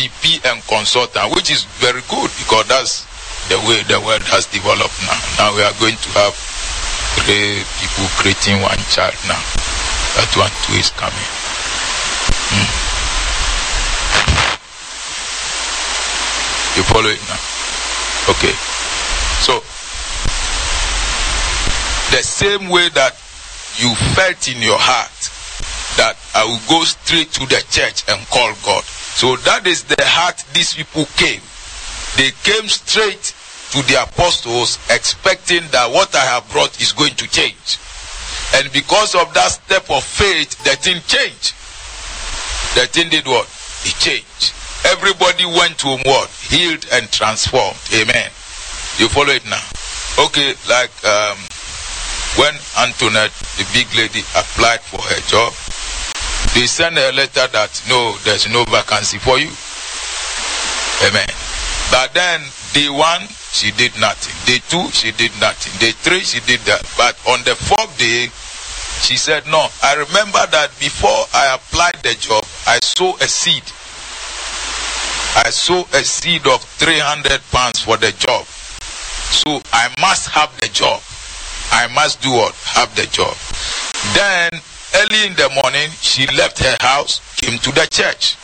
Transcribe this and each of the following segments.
GP and consultant, which is very good because that's the way the world has developed now. Now we are going to have three people creating one child now. That one too is coming. Mm. You follow it now? Okay. So, the same way that you felt in your heart that I will go straight to the church and call God. So that is the heart these people came. They came straight to the apostles expecting that what I have brought is going to change. And because of that step of faith, the thing changed. The thing did what? It changed. Everybody went to what? Healed and transformed. Amen. You follow it now? Okay, like um, when Antoinette, the big lady, applied for her job, they send a letter that no, there's no vacancy for you. Amen. But then day one, she did nothing. Day two, she did nothing. Day three, she did that. But on the fourth day, she said, No, I remember that before I applied the job, I sow a seed. I sow a seed of 300 pounds for the job. So I must have the job. I must do what? Have the job. Then, early in the morning, she left her house, came to the church.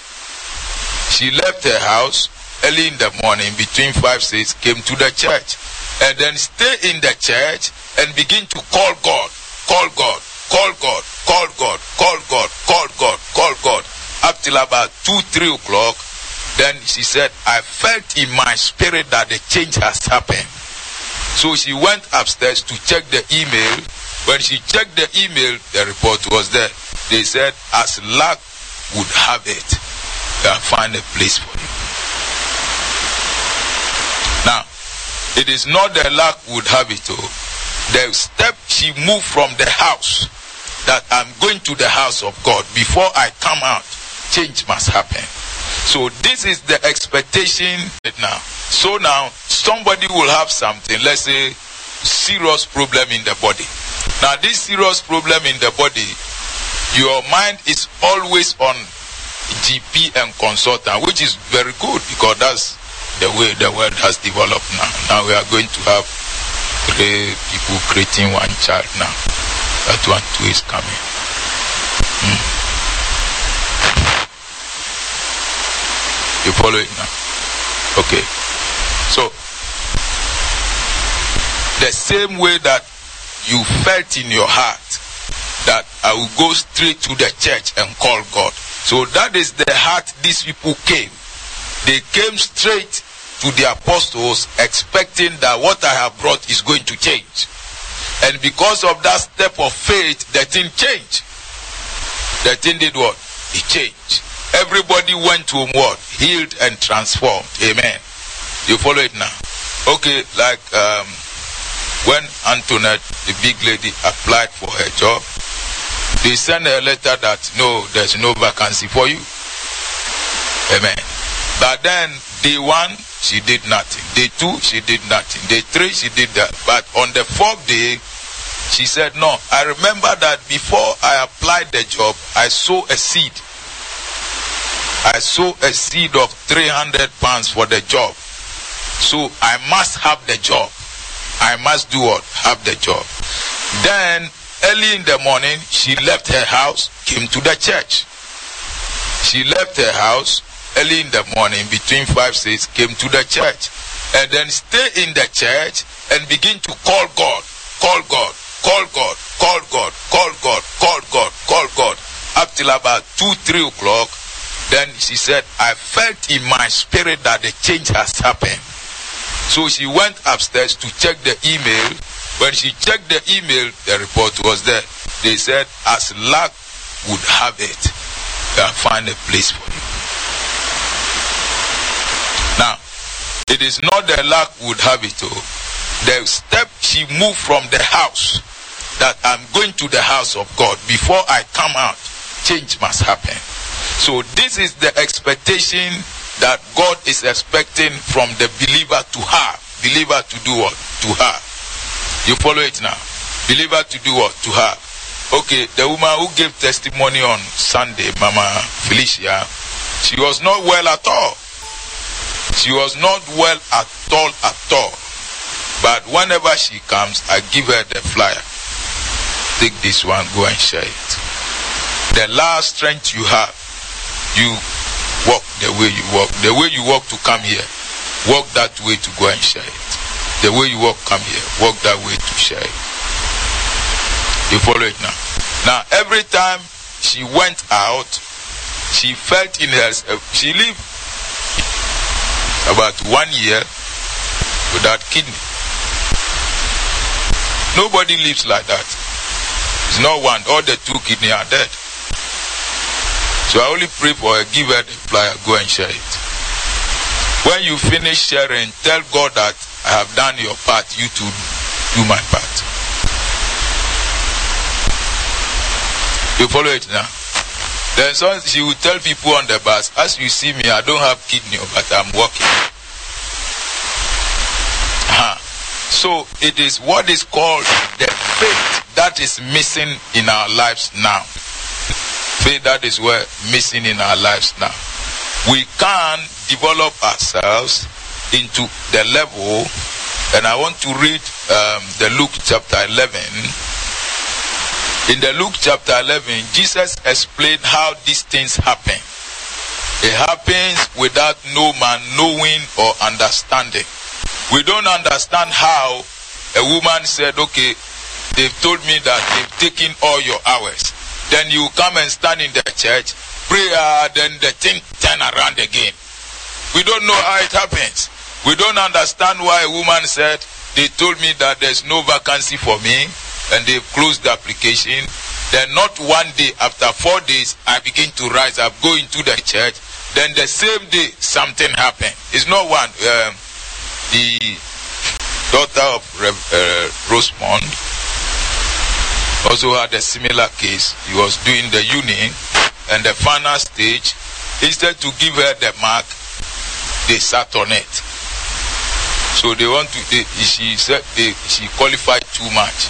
She left her house early in the morning, between 5 6, came to the church. And then stay in the church and begin to call God, call God, call God, call God, call God, call God, call God. Up till about 2 3 o'clock, then she said, I felt in my spirit that the change has happened. So she went upstairs to check the email. When she checked the email, the report was there. They said, as luck would have it, they have found a place for you. Now, it is not the luck would have it. Oh. The step she moved from the house, that I'm going to the house of God. Before I come out, change must happen. So this is the expectation now. So now somebody will have something, let's say serious problem in the body. Now this serious problem in the body, your mind is always on GP and consultant, which is very good because that's the way the world has developed now. Now we are going to have three people creating one child now. That one too is coming. Hmm. You follow it now? Okay. So, the same way that you felt in your heart that I will go straight to the church and call God. So that is the heart these people came. They came straight to the apostles expecting that what I have brought is going to change. And because of that step of faith, the thing changed. The thing did what? It changed. Everybody went to what? Healed and transformed. Amen. You follow it now? Okay, like um, when Antoinette, the big lady, applied for her job, they sent her a letter that no, there's no vacancy for you. Amen. But then day one, she did nothing. Day two, she did nothing. Day three, she did that. But on the fourth day, she said, No, I remember that before I applied the job, I sow a seed. I sow a seed of 300 pounds for the job. So I must have the job. I must do what? Have the job. Then, early in the morning, she left her house, came to the church. She left her house early in the morning, between 5 6, came to the church. And then stay in the church and begin to call God, call God, call God, call God, call God, call God, call God. Up till about 2 3 o'clock, then she said, I felt in my spirit that the change has happened. So she went upstairs to check the email. When she checked the email, the report was there. They said, as luck would have it, they have found a place for you. Now, it is not the luck would have it. Oh. The step she moved from the house, that I'm going to the house of God. Before I come out, change must happen. So this is the expectation that God is expecting from the believer to her. Believer to do what? To her. You follow it now. Believer to do what? To her. Okay, the woman who gave testimony on Sunday, Mama Felicia, she was not well at all. She was not well at all, at all. But whenever she comes, I give her the flyer. Take this one, go and share it. The last strength you have, you the way you walk. The way you walk to come here, walk that way to go and share it. The way you walk, come here, walk that way to share it. You follow it now. Now, every time she went out, she felt in her. She lived about one year without kidney. Nobody lives like that. It's not one. All the two kidney are dead. So I only pray for her, give her the flyer, go and share it. When you finish sharing, tell God that I have done your part, you to do my part. You follow it now? Then she will tell people on the bus, as you see me, I don't have kidney, but I'm walking. Uh-huh. So it is what is called the faith that is missing in our lives now. That is where missing in our lives now. We can develop ourselves into the level, and I want to read um, the Luke chapter 11 in the Luke chapter 11, Jesus explained how these things happen. It happens without no man knowing or understanding. We don't understand how a woman said, Okay, they've told me that they've taken all your hours. Then you come and stand in the church, prayer, then the thing turn around again. We don't know how it happens. We don't understand why a woman said, They told me that there's no vacancy for me and they closed the application. Then not one day after four days, I begin to rise up, go into the church. Then the same day, something happened. It's not one. Um, the daughter of Rev, uh, Rosemond also had a similar case. He was doing the union, and the final stage, instead to give her the mark, they sat on it. So they want to. They, she said they, she qualified too much.